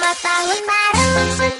Selamat tahun baru.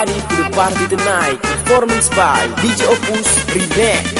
ready for the party tonight. Performance by DJ Opus Remix.